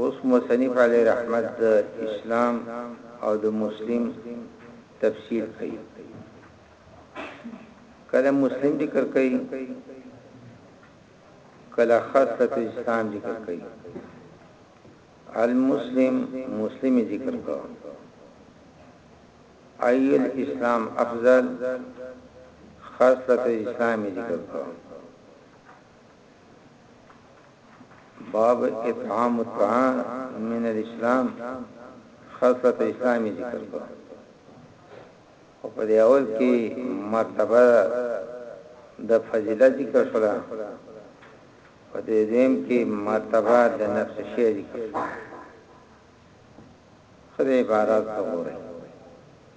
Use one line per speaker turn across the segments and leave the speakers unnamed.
اوس مصنف علیه رحمت د اسلام او د مسلم تفسیر کوي کله مسلم ذکر کوي کله خاصه اسلام ذکر کوي المسلم مسلم ذکر کو ای الاسلام افضل خاصه اسلام ذکر کو باب اطعام الطعام من الاسلام خاصه اسلامي ذکر کو او په دې اول کې مرتبه د فضیلت ذکر شوه په دې دیم کې مرتبه د نفس شی ذکر شوه خدای عبارت وګورئ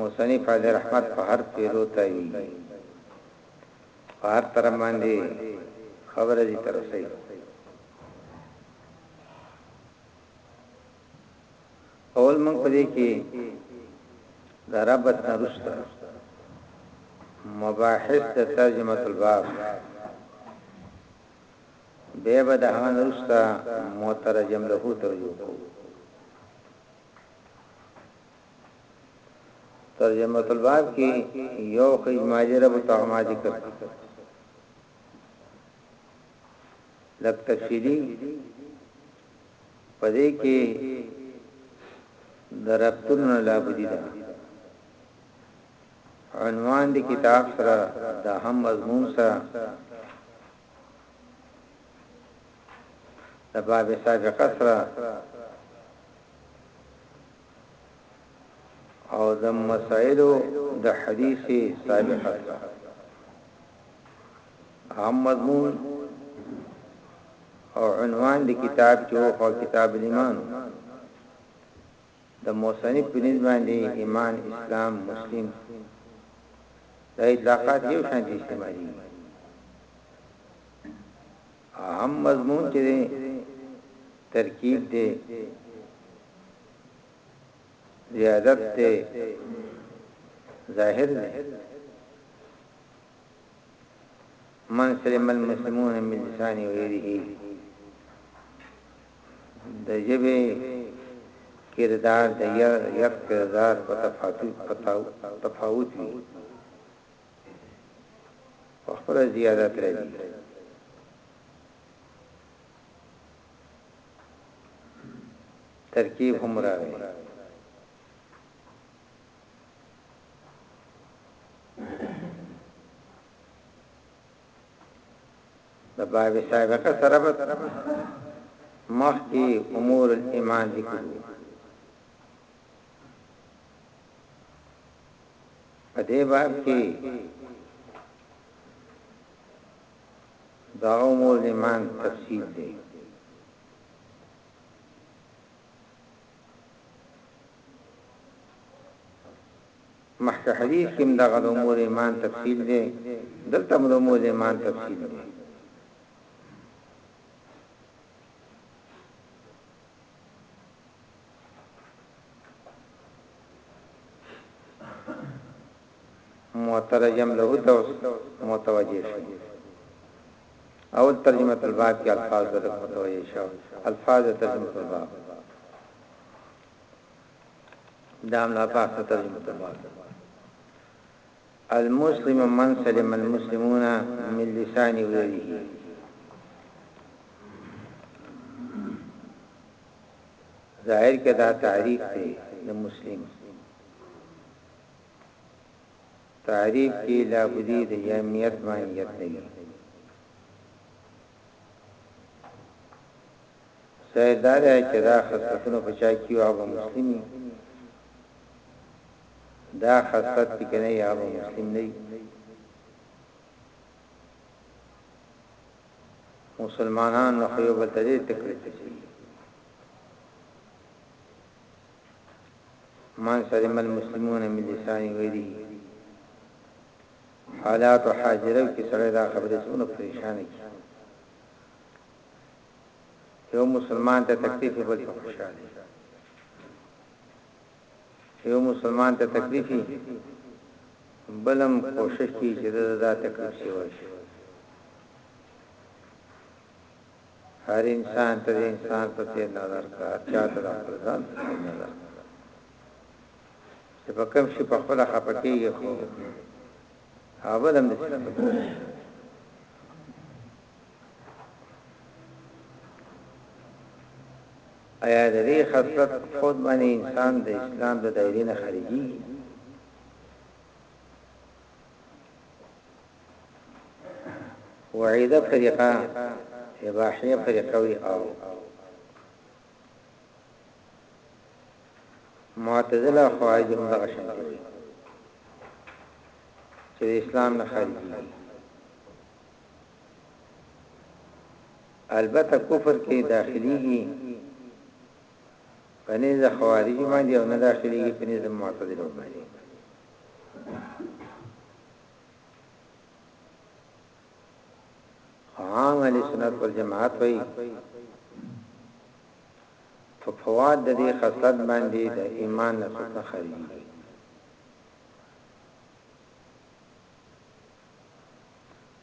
اوسنی فاضل رحمت په هر پيلو تاويږي په هر طرف باندي خبره دي تر اوسه اول موږ په دې کې د ربط نرسته مباحث د ترجمه الباب به به د هغه نرسته مترجم له ترجمه ترجمة الباب کې یو خو اجمالي رب الطعما ذکر لک تفصیلی پدې کې درپتون لا بدی ده عنوان دی کتاب سره د هم مضمون سره د باب سابقه سره او د مسائلو د حدیث صالحه ته هم مضمون او عنوان د کتاب چې او کتاب الایمان د موصنف په نسبت باندې ایمان اسلام مسلم دا اطلاقات یو شان دي استعمالي اهم مضمون چې دی ترکیب دی، زیادت دی، ظاهر دی. من سلم المسلمون من لسانی ویره د جبه کردار د یک کردار په تفاوت وي په خپل زیادت راځي ترکیب هم راغی د باب سابقه سره به مخ کی امور ایمان ذکر په دې باب کې دا امور د ایمان تفصیل دی مخکې حدیث کې دا غو امور ایمان تفصیل دی دلته د امور ایمان تفصیل دی مترجم له ته متوجه شي اول ترجمه الباب کې الفاظ د متوجه شو الفاظ ترجمه الباب دام لا پاک ترجمه الباب المسلم من سلم المسلمون من لسانه ويده ظاهر کې دا تعریف دی د مسلم تعریف کې لا بدی د جامعیت معنیت نه وي سیدار چې دا خصلتونه بچا کیو هغه مسلمي دا خصلت کې نه یا مسلم نه مسلمانان خو یو بل ته ډیر تکلیف رسیږي من سلم المسلمون من لسانی ویدی حالات و حاضرو کی سره دا خبری سونه پریشانی کی یو مسلمان ته تکلیف بل ته خوشاله که یو مسلمان ته تکلیف وي بل هم کوشش کوي چې دده دا تکلیف سیوا شي هر انسان ته انسان په څیر نظر کا چا ته خپل ځان په څیر نظر چې په کوم شي په خپل خپکیږي خو هغه هم دې ایا د دې خصلت په فوت باندې انسان د اسلام د دایرې نه خارجي وعیده فرقه اباحیه فرقه وی او معتزله خوارج هم دغه شان دي چې اسلام نه خارجي البته کفر کې داخليږي په نيز خوارج باندې او نه داخليږي په نيز معتزله باندې عام علی سنت والجماعت وای په فواد د دې خصلت باندې د ایمان نه څخه خارجي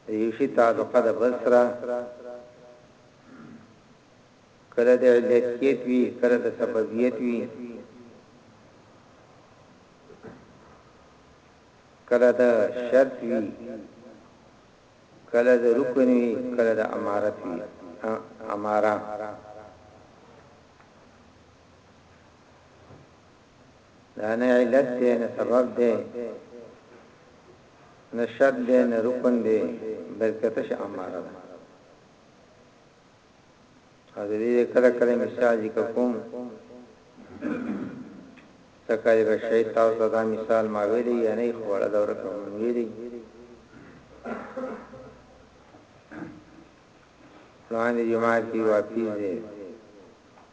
د یو شي تعلقه د بل سره کله د علتیت وي کله د سببیت وي کله د شرط وي کله د رکن وي کله د امارت وي اماره دا نه علت دی نه سبب دی نه شرط دی نه رکن دی بلکې تشه اماره ده حضرې کله کله مثال ذکر کوم تکای به شي تاسو دا مثال ما ویلي یا نه خوړه دا ورکوم ویلي پلان جماعت دی واپی دی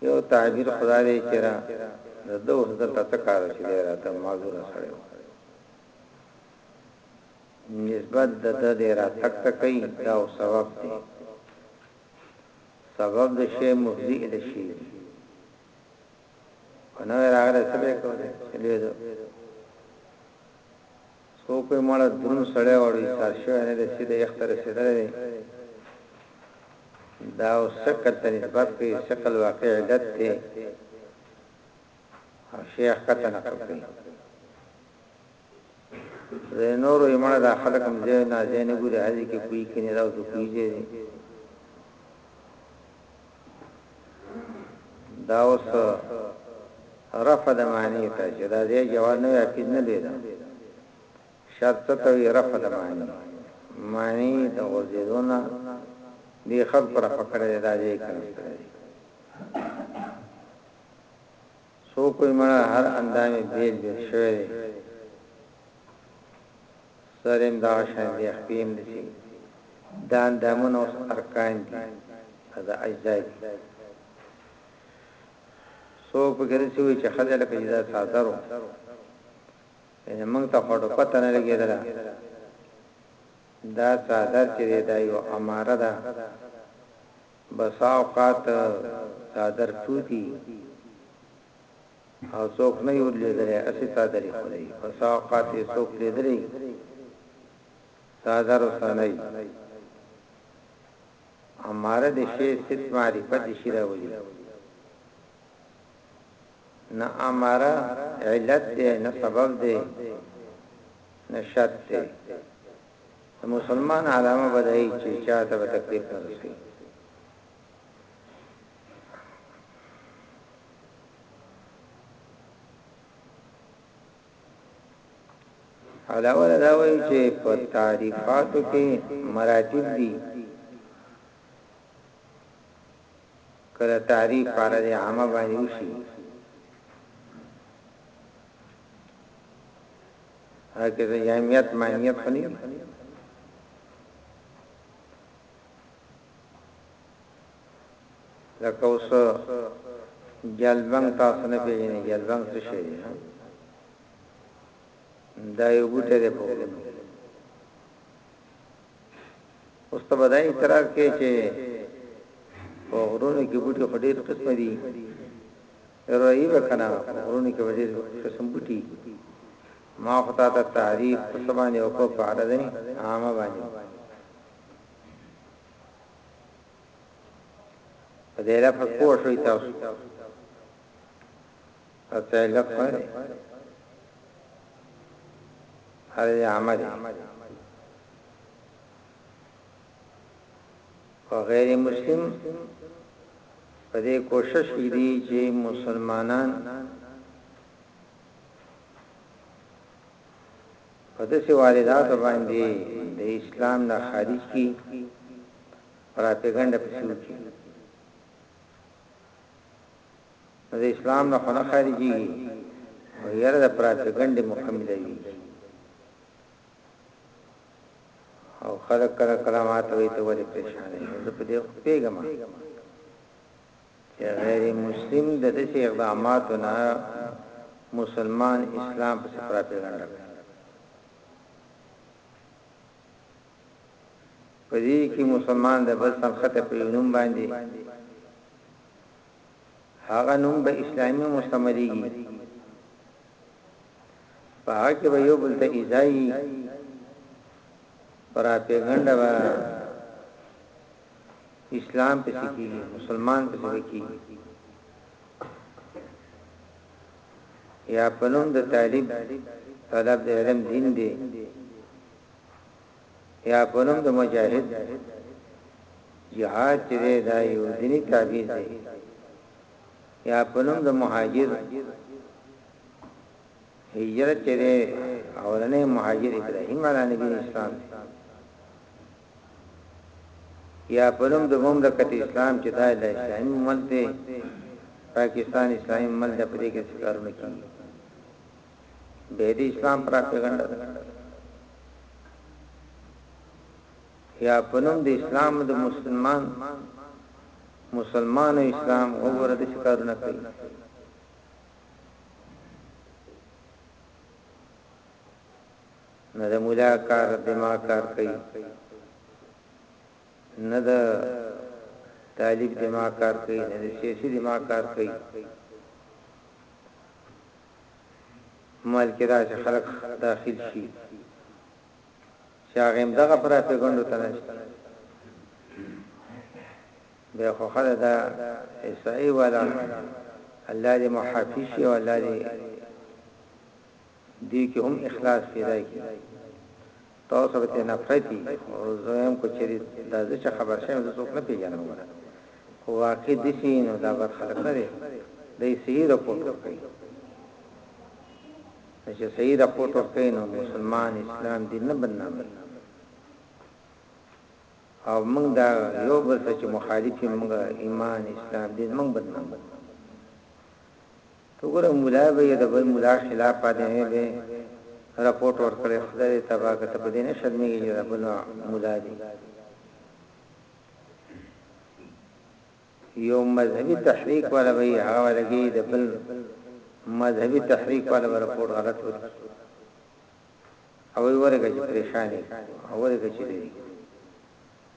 یو تعبیر خو دا دی چې را د ده اوس دلته څه کار و چې دی راته معذور سړی و. نسبت د ده دی راتګ ته کوي دا او سبب دی. سبب د شی مفضی الی شی دی. که نوې راغلی څه به یې کولی چې لوی ده. څوک وي مړه درون سړی وړ وي سار شوی نه دی سي د یخ ته رسیدلی دی دا او ثقل ته نسبت کوي ثقل واقع علت دی او شیخ کته نقل کوي زه نور یې مړه دا خلک هم زه نه زه نه ګوري هدي کې کوي کې نه راو ته کوي دا اوس رفع د معنی ته چې دا دې جواز نه عقید نه لیدا شرط ته وی رفع د معنی معنی د غوزیدونه دی خلق را پکړه دا دې کنسته سو کوئی مړه هر اندامي بیل بیل شوی سر هم دغه شان دی خپې هم دسی دا اندامونه اوس ارکان دی او دا اجزاء دی څوک پکې دسی وی چې خځه لکه چې دا څادر و یعنی موږ ته خو پته نه لګېدله دا څادر چې دی دا یو اماره ده بسا اوقات څادر ټوتی او څوک نه يو ليدلی هسې څادري خوري په څه اوقات يې څوک ليدلی څادر اوسه نه وي او ماره د شي صفت معرفت دي شي راولي نه اماره علت دی نه سبب دی نه شرط دی مسلمان علامه بدای چې چاته به تکلیف نه رسي علاوه دا وایي چې په تعریفاتو کې مراتب دي کله تعریف پر دې عامه باندې وشي هغه د جامعیت معنیت خني لکه اوس جلبنګ تاسو نه پیژنې جلبنګ څه شي دی دا یو بوټی دی په ولونو اوس ته بدای اعتراض کې چې په غرونو کې بوټي خډیر قسم دي رہی وکنا غرونو کې وړي قسم بوټي ما خطا ته تعریف په سبانه او په عرض نه عامه باندې په دې لفظ پوه شوي تاسو پته لفظ نه دی هر یې عمل او غیر مسلم په دې کوشش وکړي چې مسلمانان په داسې وارداتو باندې د اسلام نه خارج کړي پراپیګنډه پسې وکړي نو د اسلام نه خو نه خارجيږي او یره د پراپګنډې مخه ملوي او خلک کله کلمات وي ته ولې پریشان یې زه په دې پیګم چې غیر مسلم د داسې اقداماتو نه مسلمان اسلام پسې پراپیګنډه کوي. په دې کې مسلمان د بل څنګ خطه په یو نوم باندې هغه نوم به اسلامي مستمریږي په هغه کې به یو بل ته ایزای پراپیګنډه به اسلام پسې کیږي مسلمان پسې به کیږي یا په نوم د طالب طلب د علم دین دی یا په نوم د مجاهد جهاد چې دا یو دیني تعبیر دی یا په نوم د مهاجر هجرت چې اورنه مهاجر ابراهیم علیه نبی اسلام دی یا په نوم د مملکت اسلام چې دا د اسلامي مملت دی پاکستان اسلامي مملت د پدې کې څکارونه کوي به د اسلام پر پیغمبر یا په نوم د اسلام د مسلمان مسلمان اسلام وګوره د څکارونه کوي نه د مولا کار دماغ کار کوي نه د طالب دماغ کار کوي نه د سیاسي دماغ کار کوي مال کې راځي خلک داخل شي چې هغه هم دغه پر پیغندو ته نشته به خو خدای دا ایسای والا الله دې محافظ شي او الله دې دوی کې هم اخلاص پیدا کی تاسو به ته نفرتی او زویم کو چری دا زه چې خبر شم زه څوک نه پیژنم ګره کو واقع دسی نو دا بد خلک نه دی دی صحیح رپورټ ورکړي چې صحیح رپورټ ورکړي نو مسلمان اسلام دین نه بدنامي او موږ دا یو بل څه چې مخالفي موږ ایمان اسلام دین موږ بدنامي ته ګوره ملا به یې د بل ملا خلاف فاطمې به رپوټ ورکړی خدای دې تباه که ته په دې نه شرمیږې چې د بل ملا دې یو مذهبي تحریک والا به یې هغه لګي د بل مذهبي تحریک والا به رپورټ غلط ورکړي او یې ورګه چې پریشانی او ورګه چې دی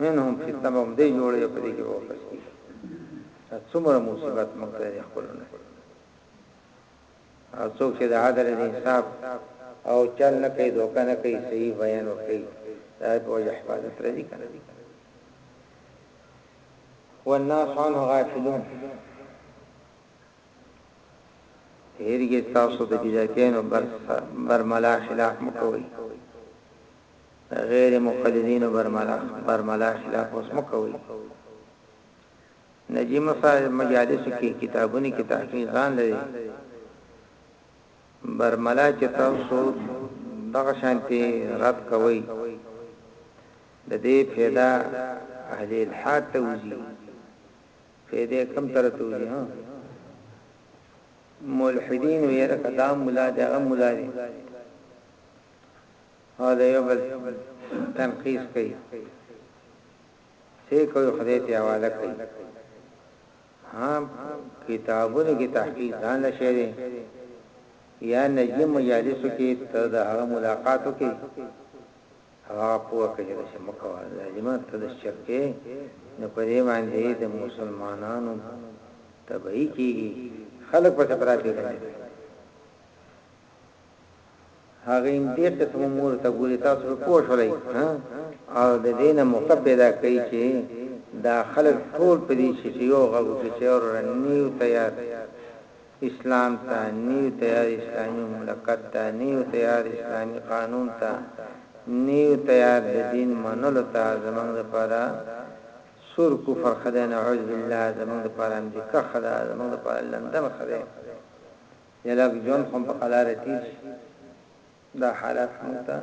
منهم فتنه به دې جوړې په دې کې وکړي چې څومره مصیبت موږ ته خپلونه او څوک چې د عدل او انصاف او چل نه کوي دوکه نه کوي صحیح بیان وکړي دا په وجه حفاظت راځي کنه والناس عنه غافلون هرګي تاسو د بدعتین او برملا خلاف مکوئ د غیر مقلدینو برملا خلاف اوس مه کوئ. نجیمه صاحب مجالسو کې کتابونو کې تحقیق ځان لري. برملا چې تاسو دغه شانتي رد کوئ د دې فایده اهل الحاد ته وځي. فایده کم تر ته وځي ها. ملحدین ویره کدام مولا دغه مولا دی. او د یو بل تنقیص کوي څه کوي خدای ته حواله کوي هم کتابونو کې تحقیق ځان له شعر یا نجی مجالسو کې ته د هغه ملاقاتو کې هغه پوه کې د شمکو ظالمان ته د شرکه نو په دې باندې د مسلمانانو تبعی کیږي خلک په تبراتې کوي هغه هم دې قسم امور ته ګوري تاسو به پوه شئ او د دې نه موقع پیدا کړئ چې دا خلک ټول په دې شي چې یو غږ کې چې اور نیو تیار اسلام ته نیو تیار اسلامي مملکت ته نیو تیار اسلامي قانون ته نیو تیار د دین منلو ته زمونږ لپاره سور کفر خدای نه عز بالله زمونږ لپاره امریکا خدای زمونږ لپاره لندن خدای هلاک ژوند خو په قلاره تیر شي دا حالات مونږ ته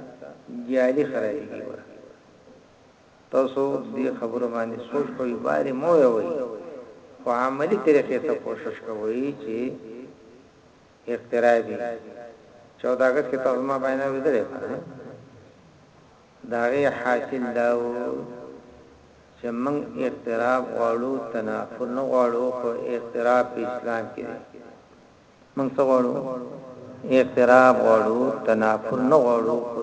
جعلي خرابیږي وره تاسو دې خبرو باندې سوچ کوئ باري مو وي خو عملی طریقې ته کوشش کوئ چې اقترابي 14 اگست کې تاسو ما باندې ویدلې د هغې حاصل دا و چې موږ اعتراف غواړو تنافر نه غواړو خو اعتراف په اسلام کې دی موږ څه غواړو اعتراف غواړو تنافر نه غواړو خو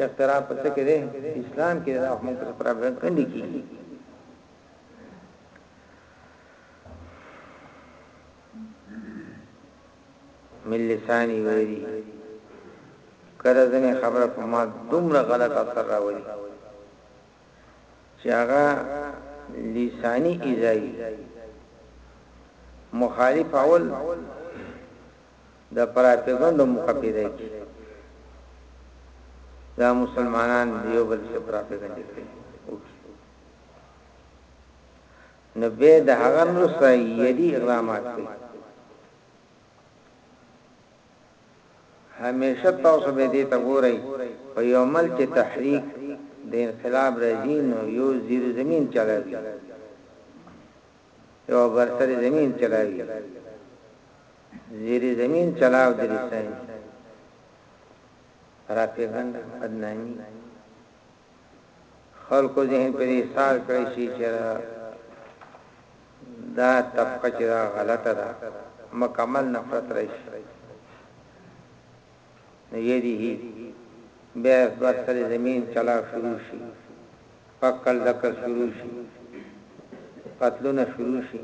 اعتراف په څه کې دی اسلام کې دا موږ په پرابلم کې نه کیږي ملي ثاني ویلي، کله ځینې خبره په ما دومره غلط اثر راولي چې هغه لساني ایذا وي. مخالف اول د پراپیګنډو موقع پیدا کړي، دا مسلمانان د یو بل سره پراپیګنډې کوي. نو بیا د هغه نور سره یدي اقدامات کوي همیشه تاسو به دې ته ګورئ په یو مل چې تحریک د انقلاب راځي نو یو زیر زمين چلاوي یو برتر زمين چلاوي زیر زمين چلاو د رسنۍ راپېګند بدنامي خلکو ذهن په دې ایسار کړی شي چې دا طبقه چې دا غلطه ده مکمل نفرت راشي نه یریه بیا ورسره زمين چلا شروع شي پکل دک شروع شي قتلونه شروع شي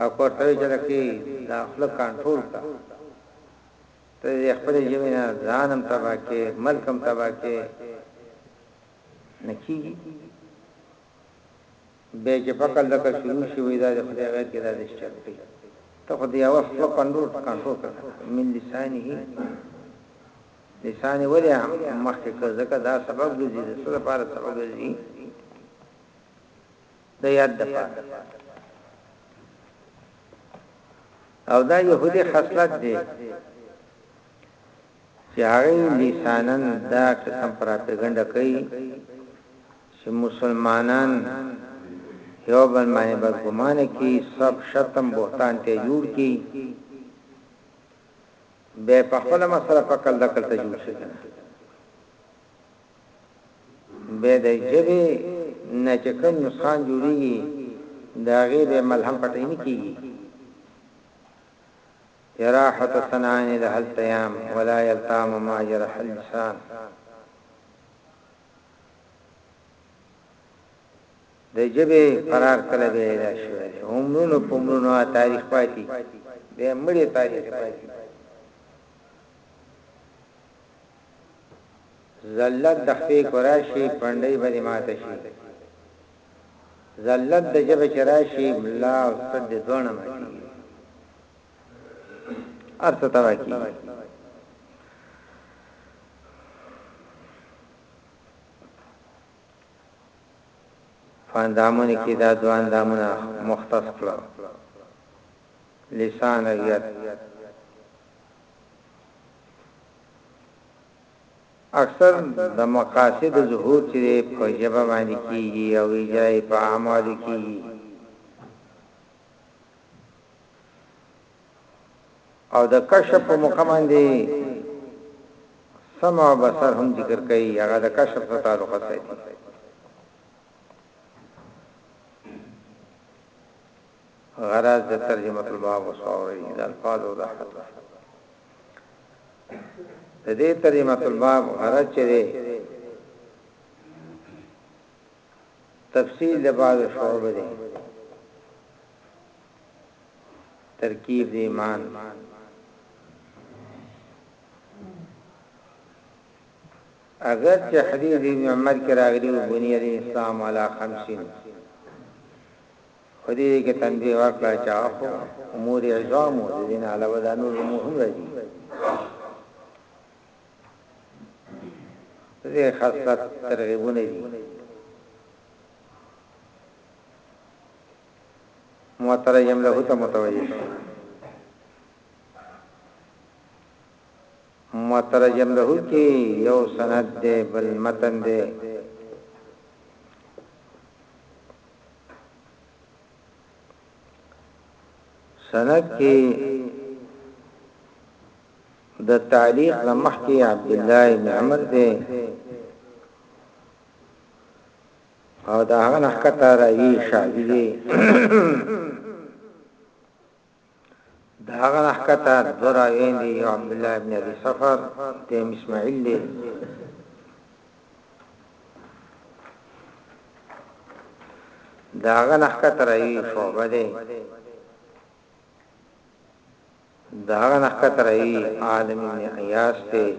او کوټه چې دکی داخله کنټرول کا ته د خپلې ژبې نه ځان هم تباه کړې، ملک هم تباه کړې، نه کېږي. بیا چې په عقل دقل شروع شي، وایي دا د خدای غیر کې دا داسې چل کوي. ته خو د یوه خپله کنډور کنټرول کړه، من لسانه، لسان یې ولې مخکې کړ، ځکه دا سبب ګرځي، د څه لپاره سبب ګرځي؟ د یاد دپاره او دا يهودي خصلت دی چې هغه لسانن دا قسم پراپګنډه کوي چې مسلمانان یو بل باندې بدګمان کی سب شتم بهتان ته جوړ کی به په خپل مسله په کل دکل ته جوړ شي بیا د ژبې نه چې کوم نسخان جوړیږي د هغې بیا ملهم پټی نه کیږي جراحت سنان له التیام ولا یلتام ما جرح اللسان د جبه قرار کله به اله شوی عمرونو پمرونو تاریخ پاتې به مړی تاریخ پاتې ذلت د خپې کو راشي پنډۍ به دې ماته شي ذلت د ژبې چې راشي ملا او ستد دې دواړه ماتېږي هر څه تباه کېږي فاندامونه کې دا دوه اندامونه مختص کړو لسان او یاد اکثر د مقاصد ظهور چې دی په ژبه باندې کیږي او اجرا یې په اعمالو کیږي او د کشف په موقع باندې سمع او بصر هم ذکر کوي هغه د کشف سره تعلق ساتي غرض د ترجمة الباب څخه واوړئ چې د الفاظو وضاحت وشي. د دې ترجمة الباب غرض چې دی تفصیل د بعضو شعبو دی، ترکیب د ایمان، اګر چې حدیث د ابن عمر کې راغلي وو بني الاسلام علی خمس، په دې کې تنبیه وکړه چې هغه خو امور عظام و، د دې نه علاوه دا نور امور هم راځي. د دې خاصلت ترغیبونه دي. مترجم له ته متوجه شي. مترجم له کې یو سند دی بل متن دی. سند کې د تعلیق لمخ کې عبد الله بن عمر دی او دا هغه نحکته راوی شعبی دی دا هغه حقته دو راوین دی یو عبد الله ابن ابي سفر ته اسماعیل دی دا هغه حقته راوی شعبه دی دا هغه حقته راوی عالم ابن عیاش دی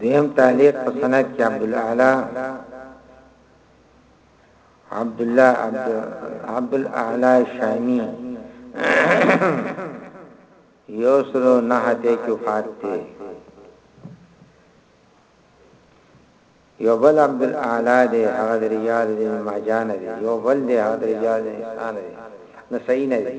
دیم تعلیق په سند کې عبد الاعلى عبد الله عبد عبد الاعلى شامی یو سره نه هته کې وفات دی یو بل عبد الاعلى دی هغه ریاض دی ماجان دی یو بل دی هغه ریاض دی انسان دی نسین دی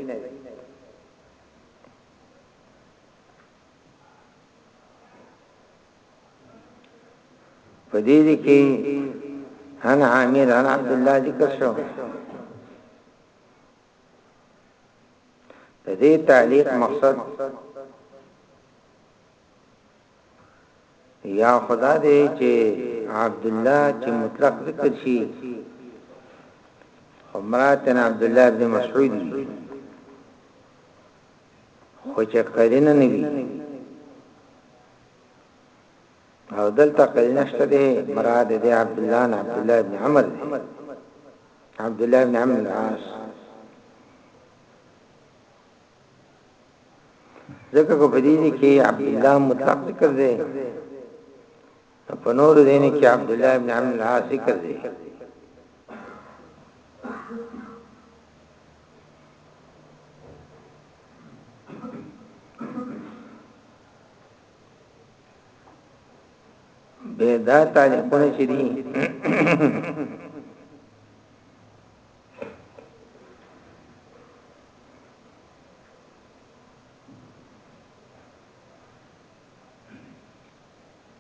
پدې کې هن عامر عن عبد الله ذکر شو دې تعلیق مقصد یا خدا دې چې عبد الله چې مطلق ذکر شي عمرات عبد الله بن مسعود خو چې قرینه نه وي او دلته قرینه شته ده مراد دی عبد الله نه عبد الله ابن عمر دی عبد الله ابن عمر العاص ځکه کو په دې کې عبد الله مطلق ذکر دی په نور دین کې عبد الله ابن عمرو العاص ذکر دی به دا تعلقونه چې دي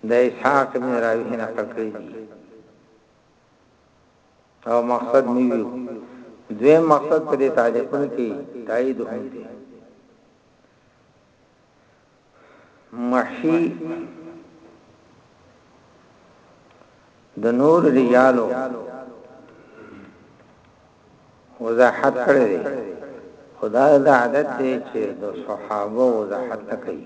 د اسحاق ابن راویه نقل کړی دی او مقصد نیو دوی مقصد په دې تعلیقونو کې تایید هم دی محشی د نور ریالو وضاحت کړی دی خدای دا عادت دی چې د صحابه وضاحت کوي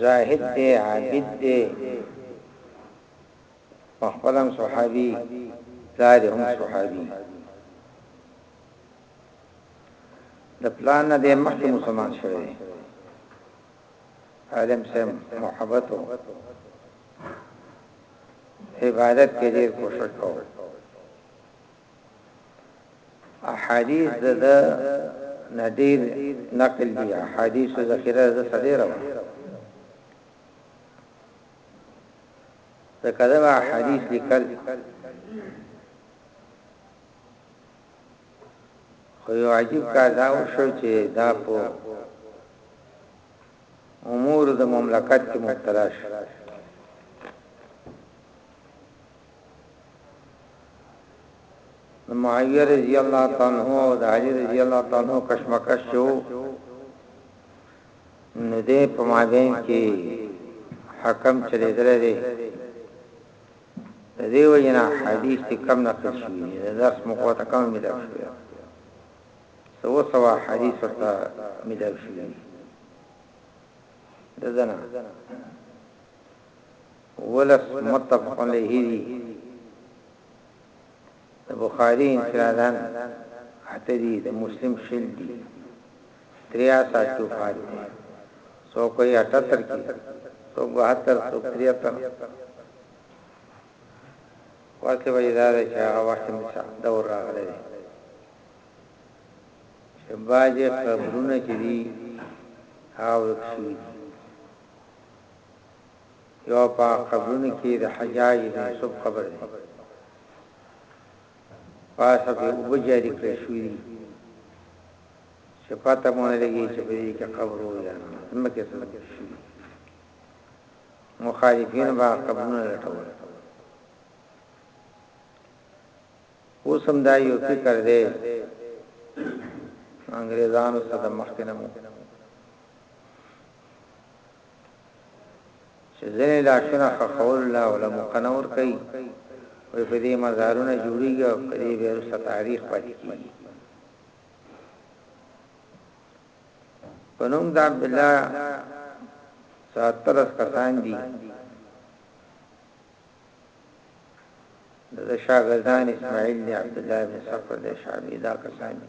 زاهد دی عابد دی مخبلم صحابي پلار هم صحابي د پلان نه د مخکې مسلمان شوی عالم سم محبت او عبادت کې ډېر کوشش کوو احادیث د ده نه ډېر نقل دي، احادیثو ذخیره د ده څخه ډېره وه، ځکه دغه احادیث لیکل خو یو عجیب کار دا وشو چې دا په امور د مملکت کې مبتلا شو د معاویه رضی الله تعالی عنہ او د علی رضی الله تعالی عنہ کشمکش شو نو دې په مابین کې حکم چلی درې دی د دې وینا حدیث کې کم نقل شوی دی د درس مخه ته کم ملي شوی سو سوا حدیث ته ملي شوی ددنه ولس متفق علیه دی د بخاری انفرادان اته دی د مسلم شل دی دریا سا چوفات دی سو کوئی اتا تر کی سو بہتر سو دریا تر واقع بای دا دا چه آغا وقت مسا دور را غلی دی چه باجه قبرونه چه دی آغا ورکشوی دی یو په قبرونو کی د حجاج ابن یوسف قبر دی پاسه پی اوبه جاری کړی شوی دی چه پته مو نه لګی چه په دی کی قبر و یا نه زمکه سره شوی مخالفین با قبرونه لټول اوسم دا یو فکر دی انګریزانو سره مخکنه مو چې ځینې لاسونه ښخولو له اوله موقع نه ورکوي، وایي په دې مزارونه جوړېږي او په دې بیا وروسته تاریخ پاتې کېږي. په نوم د عبدالله څه اتلس کسان دي، د شاګردان اسماعیل دی، عبدالله بن صخر دی، شعبي دا کسان دي.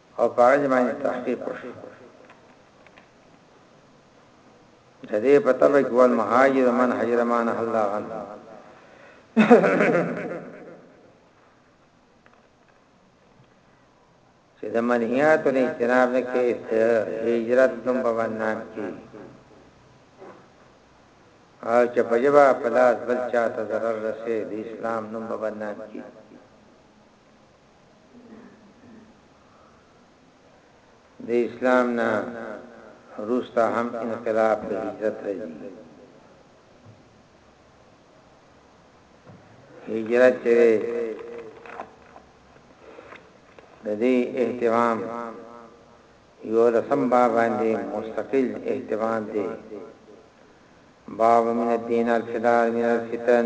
او په هغه باندې تحقیق وشي د دې په تبع کې ول مهاجر من هجر مان الله غن چې د منهیات او اجتناب نه کې هجرت کوم په ونام کې او چې په جواب پلاس بل چاته ضرر رسي د اسلام نوم په ونام کې د اسلام نه روسته هم انقلاب د هجرت راځي هجرت چې د دې اهتمام یو لسم باب باندې مستقل اهتمام دی باب من الدين الفدار من الفتن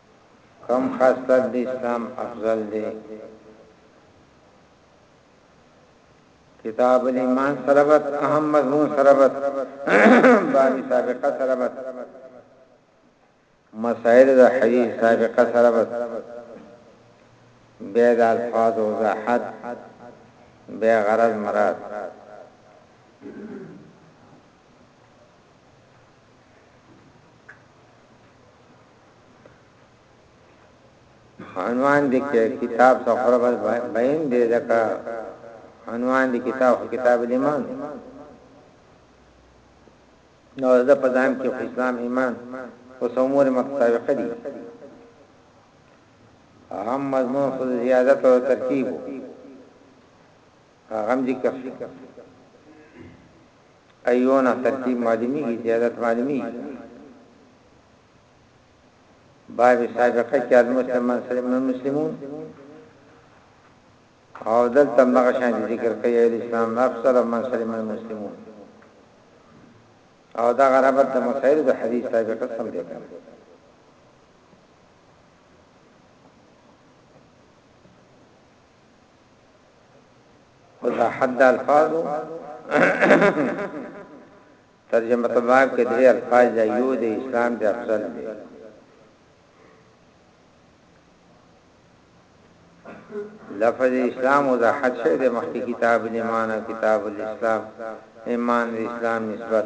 کوم خاصلت د اسلام افضل دی کتاب الايمان سربت اهم مضمون سربت باب سابقه سربت مسائل د حدیث سابقه سربت بيد الفاظ وضاحت بے غرض مراد عنوان دې کتاب سفر بین دې ځکه عنوان دې کتاب کتاب الایمان نو دا په ځان کې اسلام ایمان او څومره مطابق دي اهم مضمون خو زیادت او ترتیب هغه دې کې ایو نه ترتیب معلومیږي زیادت معلومیږي کنه باب سابقه کې المسلم من سلم من مسلمون او دلته مغه شان ذکر کوي اسلام افضل من سلم من مسلمون او دا غرابت د مسائل د حدیث سابقه سم دی کنه خدا حد الفاظ ترجمه تباب کې درې الفاظ دی یو د اسلام د افضل دی لفظ اسلام او ذحت شه د مخکې کتاب ایمان او کتاب الاسلام ایمان د اسلام نسبت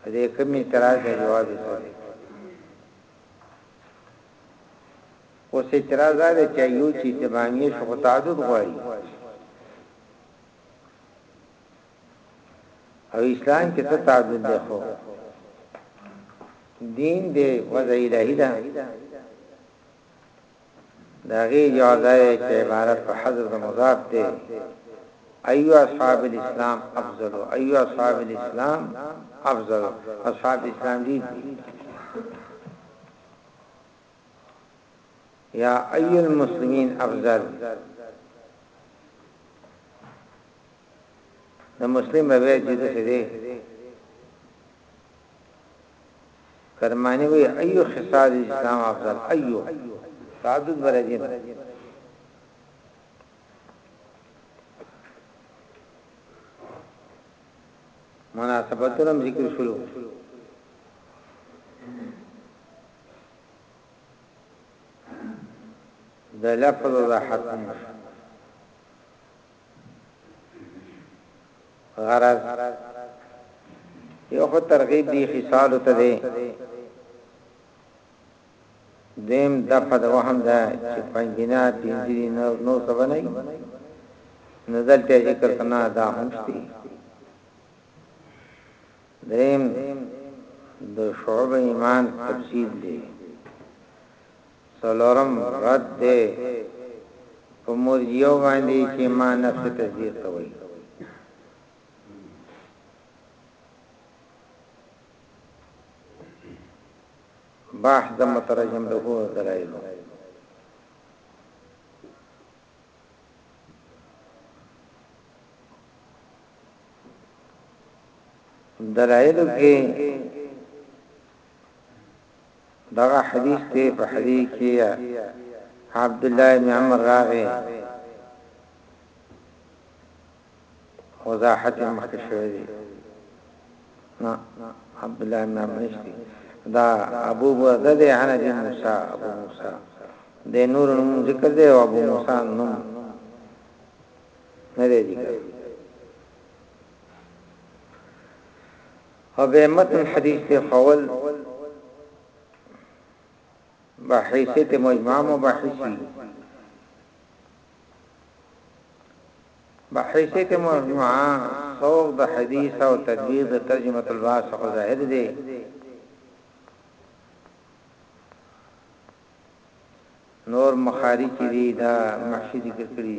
په دې کوم اعتراض دی جواب یې څه دی اوس اعتراض دا دی چې یو چې تمامیه شو خو تعدد غواړي او اسلام کې څه تعدد دی خو دین دی وضع الهی ده د هغې جواب دا دی چې عبارت په حذف د مضاف دی، ايو اصحاب الاسلام افضل، ايو اصحاب الاسلام افضل، اصحاب د اسلام ډېر دي. یا ایو المسلمین افضل د مسلم روایت دې څه دی کرماني وایي، ايو خصال الاسلام افضل ايو تعدد به راځي نو. مناسبتونه هم ذکر شولو. د لفظ وضاحت هم وشو. غرض یو خو ترغیب دی خصال ته دی دیم دفع د وهم ده چې پنځینا پنځی نو نو سبا نه نزل ته ذکر کنا دا هم شته دریم د شعب ایمان تفصیل دی څلورم رد دی په مرجیو باندی چی اماء نفس تزدیق ته وایی. بحث د مترجم له دلایلو دلایلو کې دغه حدیث کې په حدیث کې عبد الله بن عمر راغی وضاحت مخکې شوی دی نا عبد الله بن عمر نشتی دا ابو برده دی انا دی موسی ابو موسی د نور نوم ذکر دی او ابو موسی نوم نه دی ذکر او بیا متن حدیث پېښول به حیثیت مجموعه مباحث وي بحیثیت مجموعه سوق د حدیث او تدبیر د ترجمه الباس خو ظاهر دی نور مخارج دی دا محشی ذکر کړی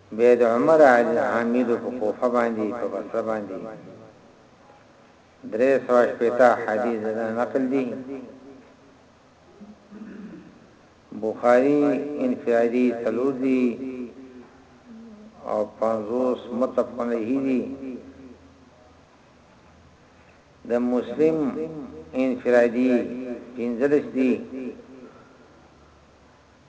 بیا د عمر عامیدو په کوفه باندې په بصره باندې درې سوه شپېته حدیث دا نقل دي بخاری انفرادی سلور دی او پانزوس متفقن لهی دی د مسلم انفرادی پینزلش دی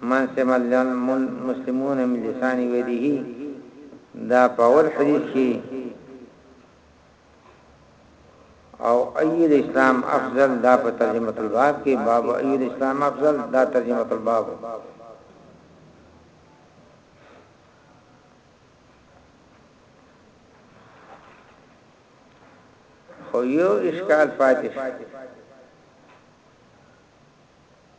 من سمع المسلمون من لسان ولیه دا په اول حدیث کې او ايد اسلام افضل دا په ترجمه الباب کې باب ايد اسلام افضل دا ترجمه الباب خو یو اشکال فاتح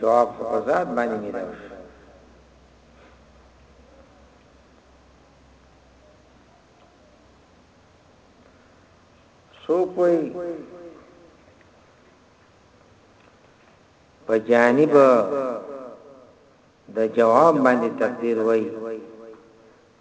جواب خو په ذات باندې ملاو شو څوک وي په جانب د جواب باندې تقدیر وای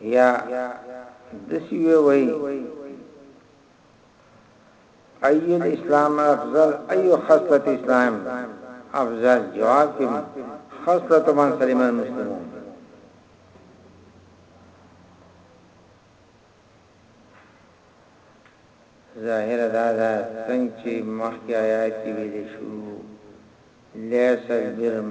یا دسی وی وی ای الاسلام افضل ای خصلت اسلام افضل جواب کی خصلت من سلیم المسلمون ظاهر دا دا څنګه چې مخکې آیات کې ویل شو لیس البرم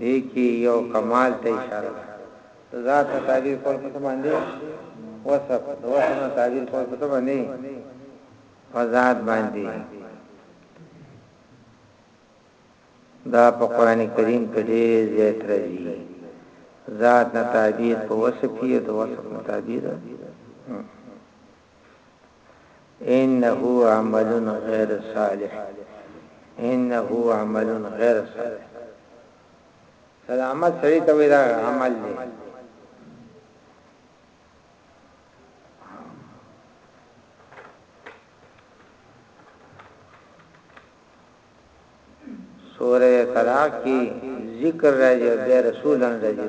دې کې یو کمال ته اشاره ده د ذات نه تعبیر کول په څه باندې وصف د وصف نه تعبیر کول په څه باندې په ذات باندې دا په قران کریم کې ډېر زیات راځي ذات نه تعبیر په وصف کې د وصف نه تعبیر انه عمل غير صالح انه عمل غير صالح سلامت سړی ته وی دا عمل دی سوره طلاق کی ذکر راځي او رسولان راځي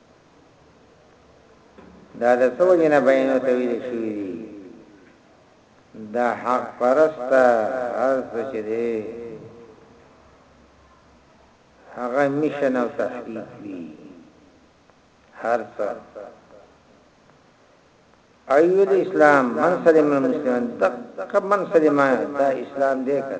دا د څو جنه بینو ته ویل شوی دی دا حق پرست هر څه چې دی هغه میشن او تحقیق دی هر څه ایو الاسلام من سلم المسلمین تک من سلم دا اسلام دی کړه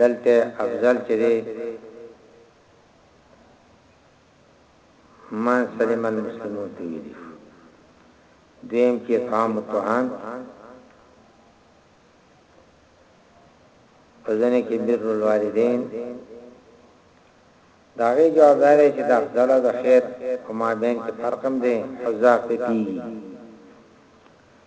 دلته افضل چې دی من سلم المسلمون ته ویلی شو دویم چې اطعام الطعام په ځنه کې بر الوالدین دا غي جواب دی چې د افضل او د خیر په مابین کې فرق هم دی حزاق ته پیږي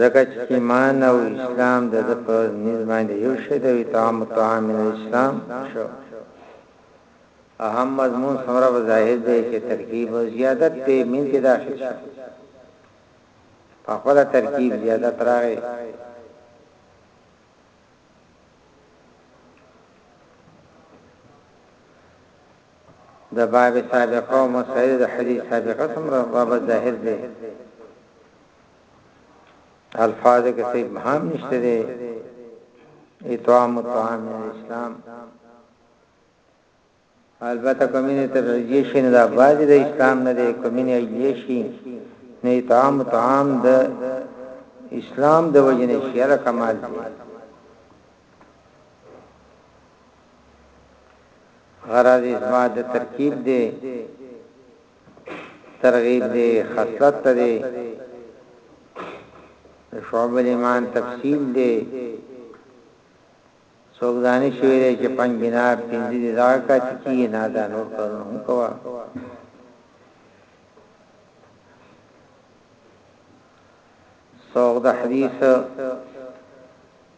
ځکه چې ایمان او اسلام د د په نس باندې یو شی د طعام طعام اسلام شو اهم مضمون سره به ظاهر دی چې ترکیب او زیادت په من کې داخل شو په خپل ترکیب زیادت راغی د باب سابقه او مسائل د حدیث سابقه سمره باب ظاهر دی الفاظ کې څه ابهام نشته دی اطعام طعام اسلام البته کمینه تبعیه شي نه د اباج د اسلام نه دی کمینه یې شي نه اطعام طعام د اسلام د وجنه شیره کمال دی غرض اثبات د ترکیب دی ترغیب دی خصلت ته دی شعب الایمان تفصیل دی څوک دانه شوی دی چې پنځ بنا پنځه دي دا کا چې نه دا نور کارونه کوه سوق د حدیث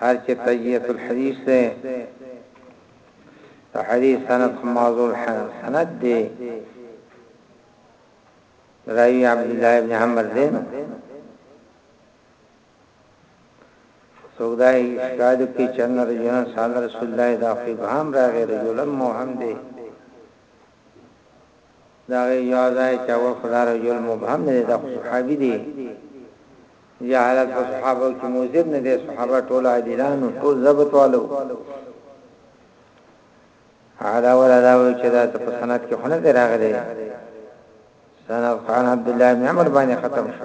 هر چې تجیه الحدیث ده د حدیث سند موضوع سند دی راوی عبد الله ابن عمر دی سودای شاید کې چنه رجن صلی رسول الله دا فبهم راغی رجل موهم دی د هغې جواز دا دی چې اول خو دا رجل مبهم نه دی، دا خو صحابي دی، جهالت په صحابو کې موجب نه دی، صحابه ټول عادلان وو، ټول ضبط والا وو. هغه ولا دا وایي چې دا په سند کې خو نه دی راغلی، سند خان عبدالله بن عمر باندې ختم شو.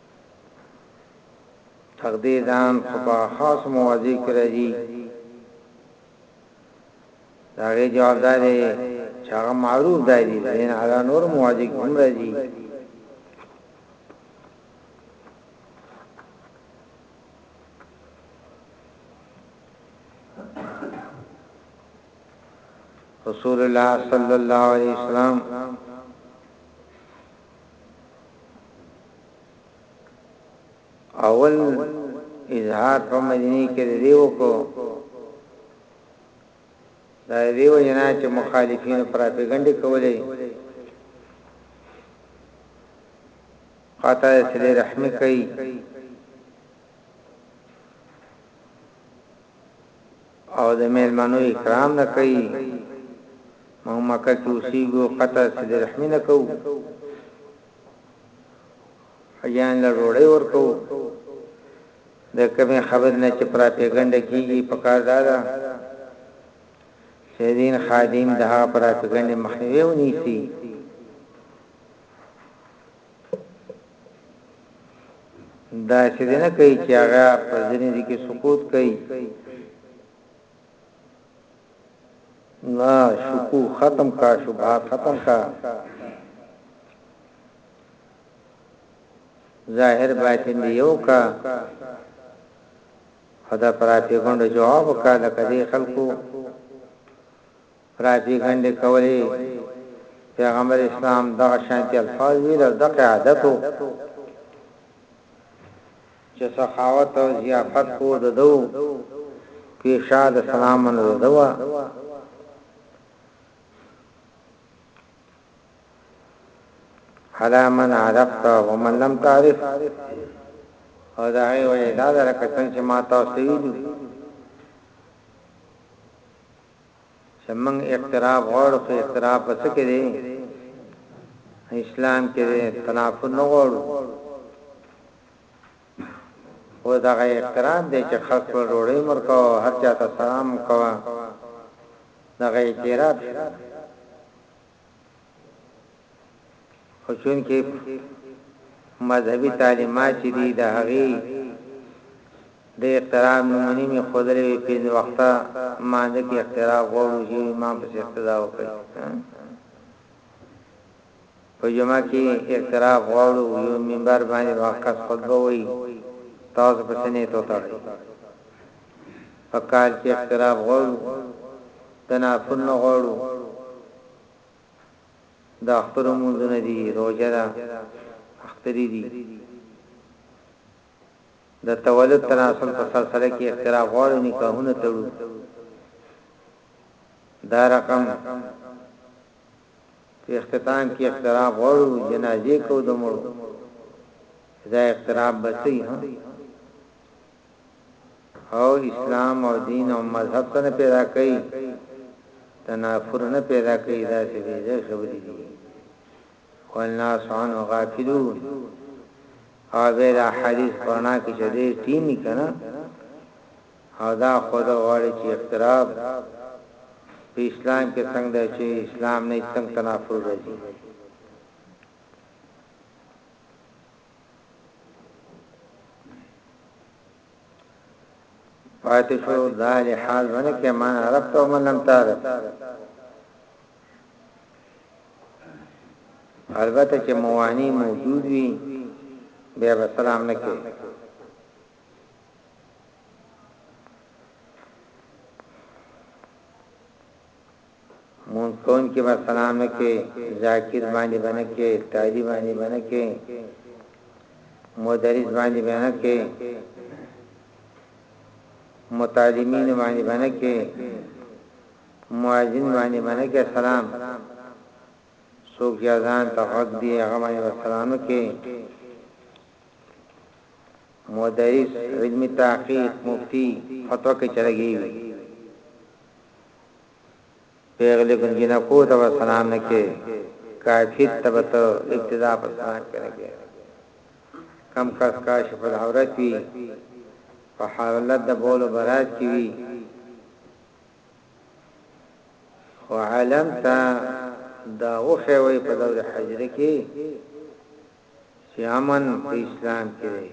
تقدیرګان خو په خاصو مواضعو کې راځي، د هغې جواب دا دی چې هغه معروف دا دي، ځینې علا نورو مواضعو کې هم راځي. رسول الله صلی الله علیه وسلم اول اظهار په مدینه کې دی وکړو دا دی وینا چې مخالفین پراپګند کولې قاطع سلی رحم کوي او د میلمنو اکرام نه کوي موږ مکه کې اوسېږو قطع صله رحمي نه کوو حجان له ډوړې ورکو د کومې خبر نه چې پراپګنډه کیږي په کار دا ده چې دین خادم د هغه پراپګنډې مخنیوي ونیسي داسې دی نه کوي چې هغه په ځینې دي کې سقوط کوي نا شکو ختم کا شبهات ختم کا ظاهر باطن دی یو کا خدا پراتی غونډه جواب کا لکه دی خلکو پراپیګنډې کولې، پیغمبر اسلام دغه شانتې الفاظ ویل او دقه عادت و چې سخاوت او ضیافت خو د ده و، پیشه د سلام منل د ده وه. علی من عرفت و من لم تعرف او د هغې وجه دا ده لکه څنګه چې ما تاسو ته ویلي چه موږ اقتراب غواړو خو اقتراب په څه کې دی اسلام کې دی تنافر نه غواړو خو دغه اقتراب دی چې خلق له ډوړې مرکو هر چاته سلام کوه دغه اقتراب خو چونکه مذهبي تعلیمات چې دي د هغې د اقتراب نمونې مې خودلې وي پنځه وخته مانده کې اقتراب غوړو چې امام پس اقتدا وکړي په جمعه کې اعتراف غواړو یو منبر باندې واقعا خطبه وایي تاسو په سنې ته تړئ په کال کې اختلاف غواړو تنافر نه غواړو د اختر منځونه دي روزه ده اختری دي د تولد تناسل په سلسله کې اختلاف غواړو نکاحونه تړو دا رقم په اختتام کې اختلاف غواړو جنازې کو دمړو دا اختلاف بسې ها او اسلام او دین او مذهب څه نه پیدا کوي تنافر نه پیدا کوي دا څه بی ځای خبرې دي والناس عنه غافلون او به دا حدیث قرآن کې چې دې ټینی کنه او دا خود غواړي چې اختلاف په اسلام کې څنګه چې اسلام نه څنګه تنافر راځي پاتې شو دا لحاظ ونه کې ما عرب ته من لم تعرف البته چې موانی موجود وي بیا به سلام نه کوي مون کون کې به سلام نه کې ذاکر باندې باندې کې تاری باندې باندې کې مدرس باندې باندې کې متعلمین باندې باندې کې مؤذن باندې باندې کې سلام سوق یزان تفق دی هغه باندې سلام کې مدرس علم تحقیق مفتی فتوا کې چلګي پېغلې ګل جنکو ته به سلام نه کې کافر ته به ته ابتدا په سلام کې نه کې کم کس کاشف العورت وی په حالت د بولو برات کی وی خو عالم تا دا اوخه وی په دور حجر کې چې امن په اسلام کې دی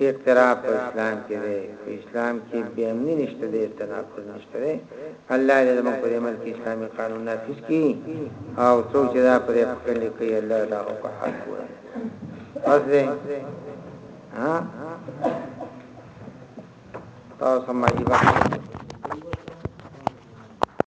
اختراف په اسلام کې دی په اسلام کې بې امني نشته دی تناقض نشته دی الله دې زموږ په ملک کې اسلامي قانون نافذ کړي او څوک چې دا پرې پکې لیکي الله دا او په حق وایي بس دی ها تاسو ما دې